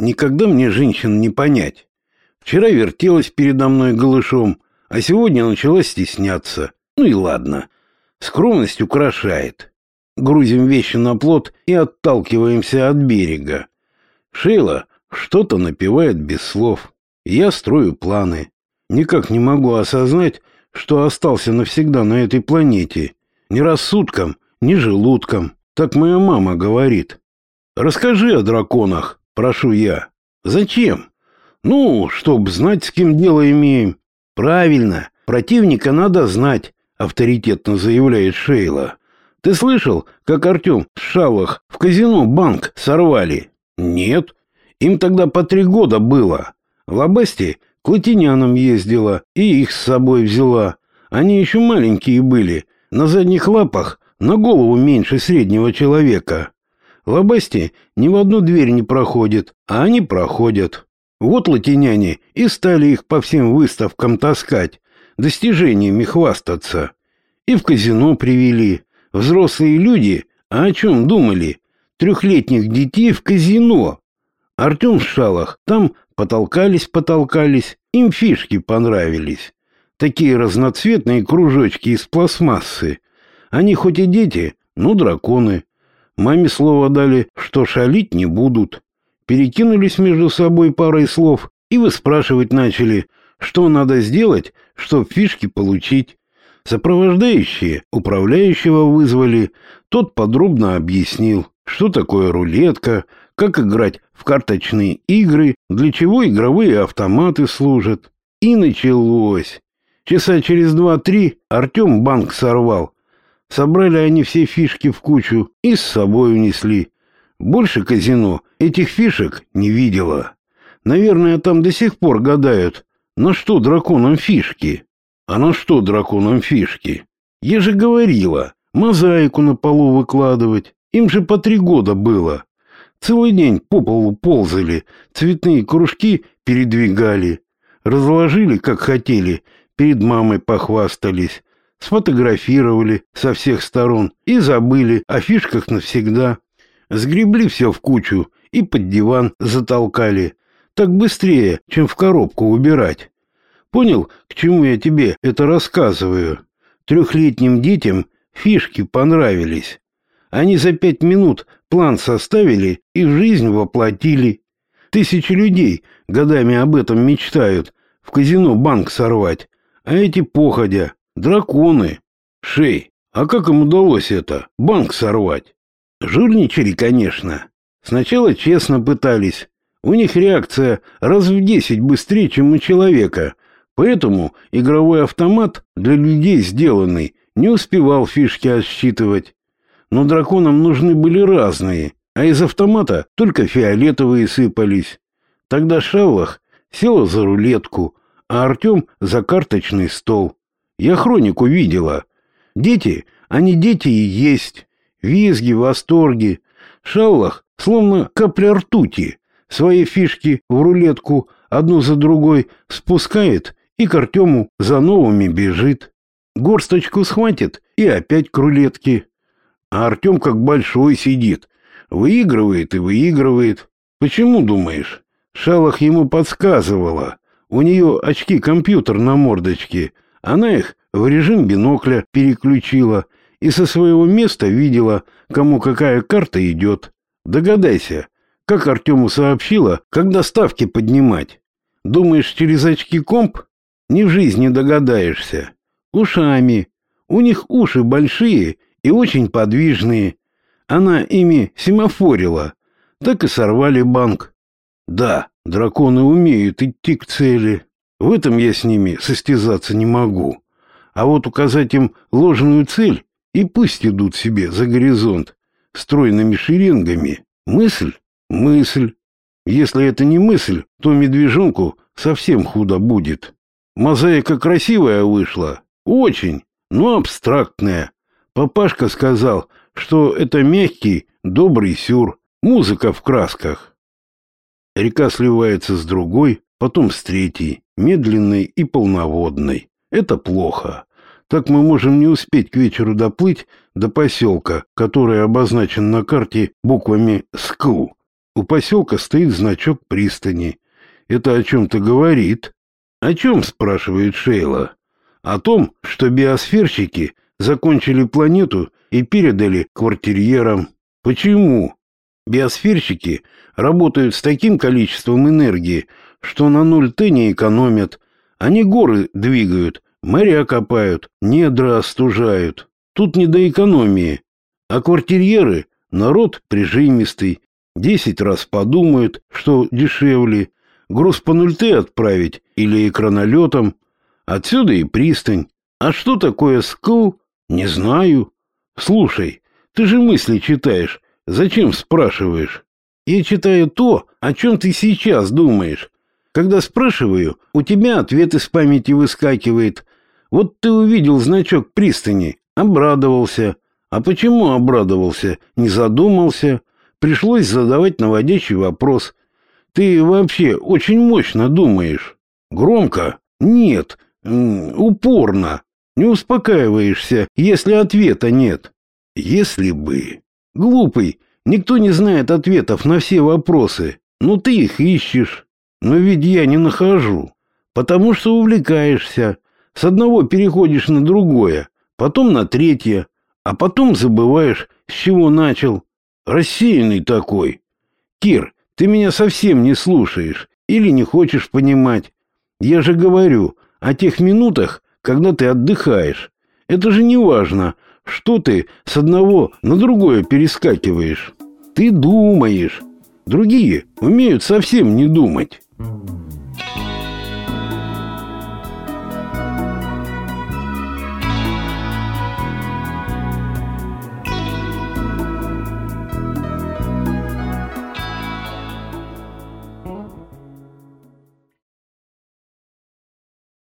Никогда мне женщин не понять. Вчера вертелась передо мной голышом, а сегодня начала стесняться. Ну и ладно. Скромность украшает. Грузим вещи на плот и отталкиваемся от берега. Шейла что-то напевает без слов. Я строю планы. Никак не могу осознать, что остался навсегда на этой планете. Ни рассудком, ни желудком. Так моя мама говорит. Расскажи о драконах, прошу я. Зачем? Ну, чтоб знать, с кем дело имеем. Правильно, противника надо знать, авторитетно заявляет Шейла. Ты слышал, как Артем с Шавах в казино банк сорвали? Нет. Им тогда по три года было. Лобасти к латинянам ездила и их с собой взяла. Они еще маленькие были, на задних лапах, на голову меньше среднего человека. Лобасти ни в одну дверь не проходит, а они проходят. Вот латиняне и стали их по всем выставкам таскать, достижениями хвастаться. И в казино привели. Взрослые люди, а о чем думали? Трехлетних детей в казино. Артем Шалах там потолкались-потолкались, им фишки понравились. Такие разноцветные кружочки из пластмассы. Они хоть и дети, но драконы. Маме слово дали, что шалить не будут. Перекинулись между собой парой слов и выспрашивать начали, что надо сделать, чтобы фишки получить. Сопровождающие управляющего вызвали, тот подробно объяснил, что такое рулетка, как играть в карточные игры, для чего игровые автоматы служат. И началось. Часа через два-три Артем банк сорвал. Собрали они все фишки в кучу и с собой унесли. Больше казино этих фишек не видела. Наверное, там до сих пор гадают, на что драконам фишки. А на что драконам фишки? Я же говорила, мозаику на полу выкладывать. Им же по три года было. Целый день по полу ползали, цветные кружки передвигали. Разложили, как хотели, перед мамой похвастались, сфотографировали со всех сторон и забыли о фишках навсегда. Сгребли все в кучу и под диван затолкали. Так быстрее, чем в коробку убирать. Понял, к чему я тебе это рассказываю? Трехлетним детям фишки понравились. Они за пять минут план составили и в жизнь воплотили. Тысячи людей годами об этом мечтают, в казино банк сорвать, а эти походя, драконы. Шей, а как им удалось это, банк сорвать? Жульничали, конечно. Сначала честно пытались. У них реакция раз в десять быстрее, чем у человека. Поэтому игровой автомат для людей сделанный не успевал фишки отсчитывать. Но драконам нужны были разные, а из автомата только фиолетовые сыпались. Тогда Шавлах села за рулетку, а Артем за карточный стол. Я хронику видела. Дети, они дети и есть. Визги, восторги. Шаллах словно капля ртути. Свои фишки в рулетку одну за другой спускает и к Артему за новыми бежит. Горсточку схватит и опять к рулетке. А Артем как большой сидит. Выигрывает и выигрывает. Почему, думаешь? Шалах ему подсказывала. У нее очки-компьютер на мордочке. Она их в режим бинокля переключила и со своего места видела, кому какая карта идет. Догадайся, как Артему сообщила, когда ставки поднимать. Думаешь, через очки комп? Ни в жизни догадаешься. Ушами. У них уши большие и очень подвижные. Она ими семафорила. Так и сорвали банк. Да, драконы умеют идти к цели. В этом я с ними состязаться не могу. А вот указать им ложную цель, и пусть идут себе за горизонт стройными шеренгами. Мысль? Мысль. Если это не мысль, то медвежонку совсем худо будет. Мозаика красивая вышла. Очень, но абстрактная. Папашка сказал, что это мягкий, добрый сюр, музыка в красках. Река сливается с другой, потом с третьей, медленной и полноводной. Это плохо. Так мы можем не успеть к вечеру доплыть до поселка, который обозначен на карте буквами «СКУ». У поселка стоит значок пристани. Это о чем-то говорит. О чем, спрашивает Шейла? О том, что биосферщики закончили планету и передали квартирьерам. Почему? Биосферщики работают с таким количеством энергии, что на ноль Т не экономят. Они горы двигают, моря копают, недра остужают. Тут не до экономии. А квартирьеры — народ прижимистый. Десять раз подумают, что дешевле. Груз по 0Т отправить или экранолетом. Отсюда и пристань. А что такое скул? Не знаю. Слушай, ты же мысли читаешь. Зачем спрашиваешь? Я читаю то, о чем ты сейчас думаешь. Когда спрашиваю, у тебя ответ из памяти выскакивает. Вот ты увидел значок пристани, обрадовался. А почему обрадовался? Не задумался. Пришлось задавать наводящий вопрос. Ты вообще очень мощно думаешь. Громко? Нет. Упорно. Не успокаиваешься, если ответа нет. Если бы. Глупый, никто не знает ответов на все вопросы. Ну ты их ищешь. Но ведь я не нахожу. Потому что увлекаешься. С одного переходишь на другое, потом на третье, а потом забываешь, с чего начал. Рассеянный такой. Кир, ты меня совсем не слушаешь или не хочешь понимать. Я же говорю о тех минутах, когда ты отдыхаешь. Это же не важно, что ты с одного на другое перескакиваешь. Ты думаешь. Другие умеют совсем не думать. Mm-hmm.